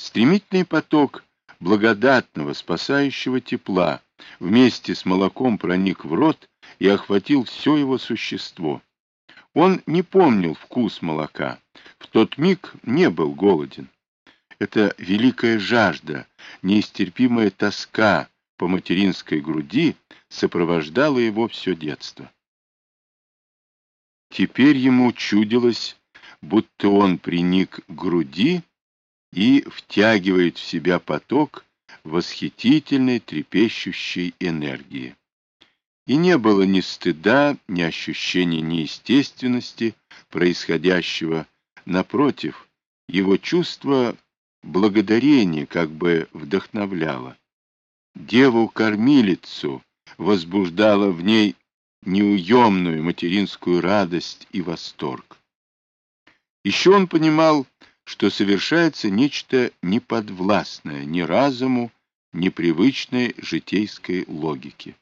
Стремительный поток благодатного, спасающего тепла вместе с молоком проник в рот и охватил все его существо. Он не помнил вкус молока, в тот миг не был голоден. Эта великая жажда, неистерпимая тоска по материнской груди сопровождала его все детство. Теперь ему чудилось, будто он приник к груди и втягивает в себя поток восхитительной трепещущей энергии. И не было ни стыда, ни ощущения неестественности происходящего. Напротив, его чувство благодарения как бы вдохновляло. Деву-кормилицу возбуждало в ней неуемную материнскую радость и восторг. Еще он понимал, что совершается нечто неподвластное ни разуму, ни привычной житейской логике.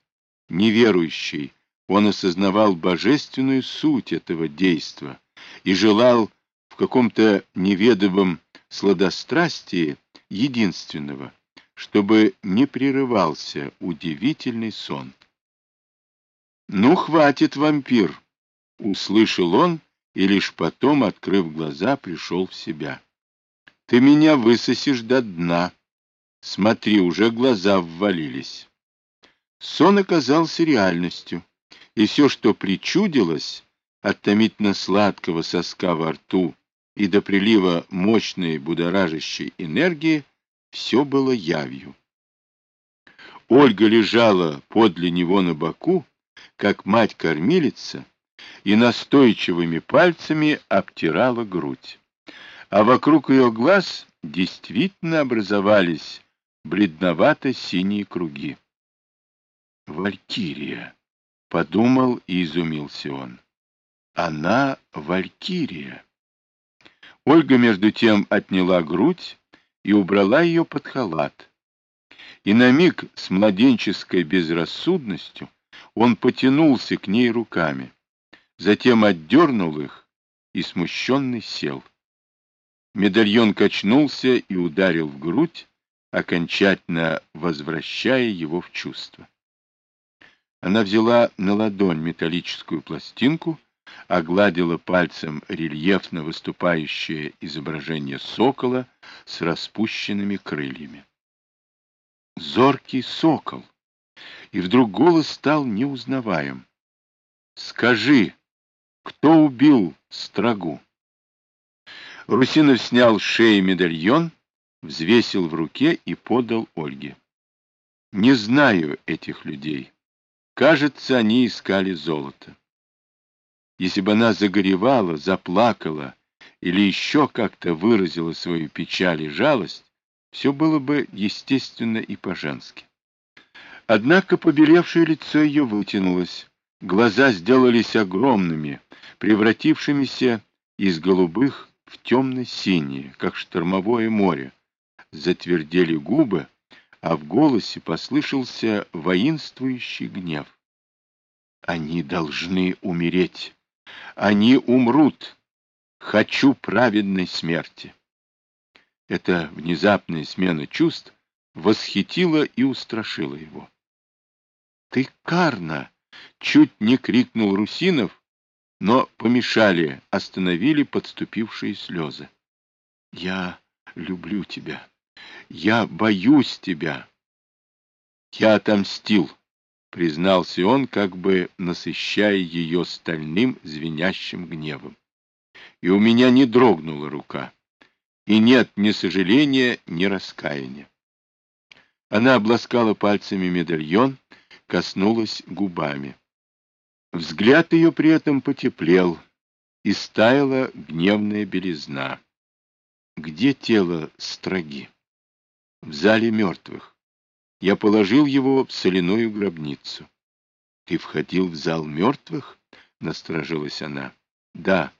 Неверующий, он осознавал божественную суть этого действа и желал в каком-то неведомом сладострастии единственного, чтобы не прерывался удивительный сон. «Ну, хватит, вампир!» — услышал он и лишь потом, открыв глаза, пришел в себя. «Ты меня высосишь до дна. Смотри, уже глаза ввалились». Сон оказался реальностью, и все, что причудилось, от томительно-сладкого соска во рту и до прилива мощной будоражащей энергии, все было явью. Ольга лежала подле него на боку, как мать-кормилица, и настойчивыми пальцами обтирала грудь. А вокруг ее глаз действительно образовались бледновато-синие круги. «Валькирия!» — подумал и изумился он. «Она Валькирия!» Ольга, между тем, отняла грудь и убрала ее под халат. И на миг с младенческой безрассудностью он потянулся к ней руками затем отдернул их и смущенный сел. Медальон качнулся и ударил в грудь, окончательно возвращая его в чувство. Она взяла на ладонь металлическую пластинку, огладила пальцем рельефно выступающее изображение сокола с распущенными крыльями. Зоркий сокол! И вдруг голос стал неузнаваем. «Скажи, кто убил Строгу? Русинов снял с шеи медальон, взвесил в руке и подал Ольге. Не знаю этих людей. Кажется, они искали золото. Если бы она загоревала, заплакала или еще как-то выразила свою печаль и жалость, все было бы естественно и по-женски. Однако побелевшее лицо ее вытянулось, глаза сделались огромными, превратившимися из голубых в темно-синие, как штормовое море. Затвердели губы, а в голосе послышался воинствующий гнев. Они должны умереть. Они умрут. Хочу праведной смерти. Эта внезапная смена чувств восхитила и устрашила его. — Ты Карна! — чуть не крикнул Русинов, но помешали, остановили подступившие слезы. «Я люблю тебя. Я боюсь тебя». «Я отомстил», — признался он, как бы насыщая ее стальным звенящим гневом. «И у меня не дрогнула рука. И нет ни сожаления, ни раскаяния». Она обласкала пальцами медальон, коснулась губами. Взгляд ее при этом потеплел, и стаяла гневная белизна. Где тело строги? В зале мертвых. Я положил его в соляную гробницу. Ты входил в зал мертвых? Насторожилась она. Да.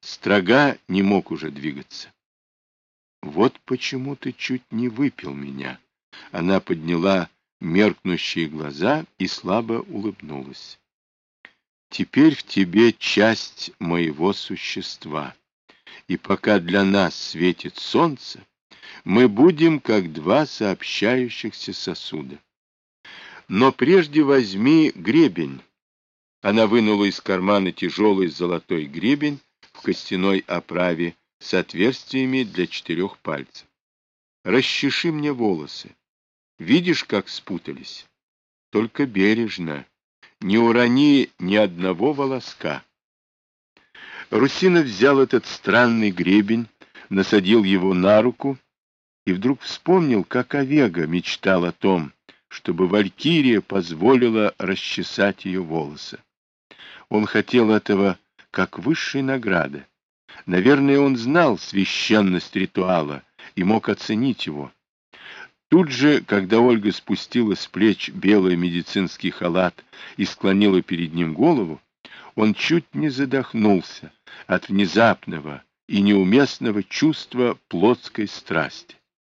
Строга не мог уже двигаться. Вот почему ты чуть не выпил меня. Она подняла меркнущие глаза и слабо улыбнулась. Теперь в тебе часть моего существа. И пока для нас светит солнце, Мы будем как два сообщающихся сосуда. Но прежде возьми гребень. Она вынула из кармана тяжелый золотой гребень в костяной оправе с отверстиями для четырех пальцев. Расчеши мне волосы. Видишь, как спутались? Только бережно. Не урони ни одного волоска. Русинов взял этот странный гребень, насадил его на руку и вдруг вспомнил, как Овега мечтал о том, чтобы Валькирия позволила расчесать ее волосы. Он хотел этого как высшей награды. Наверное, он знал священность ритуала и мог оценить его. Тут же, когда Ольга спустила с плеч белый медицинский халат и склонила перед ним голову, он чуть не задохнулся от внезапного и неуместного чувства плотской страсти.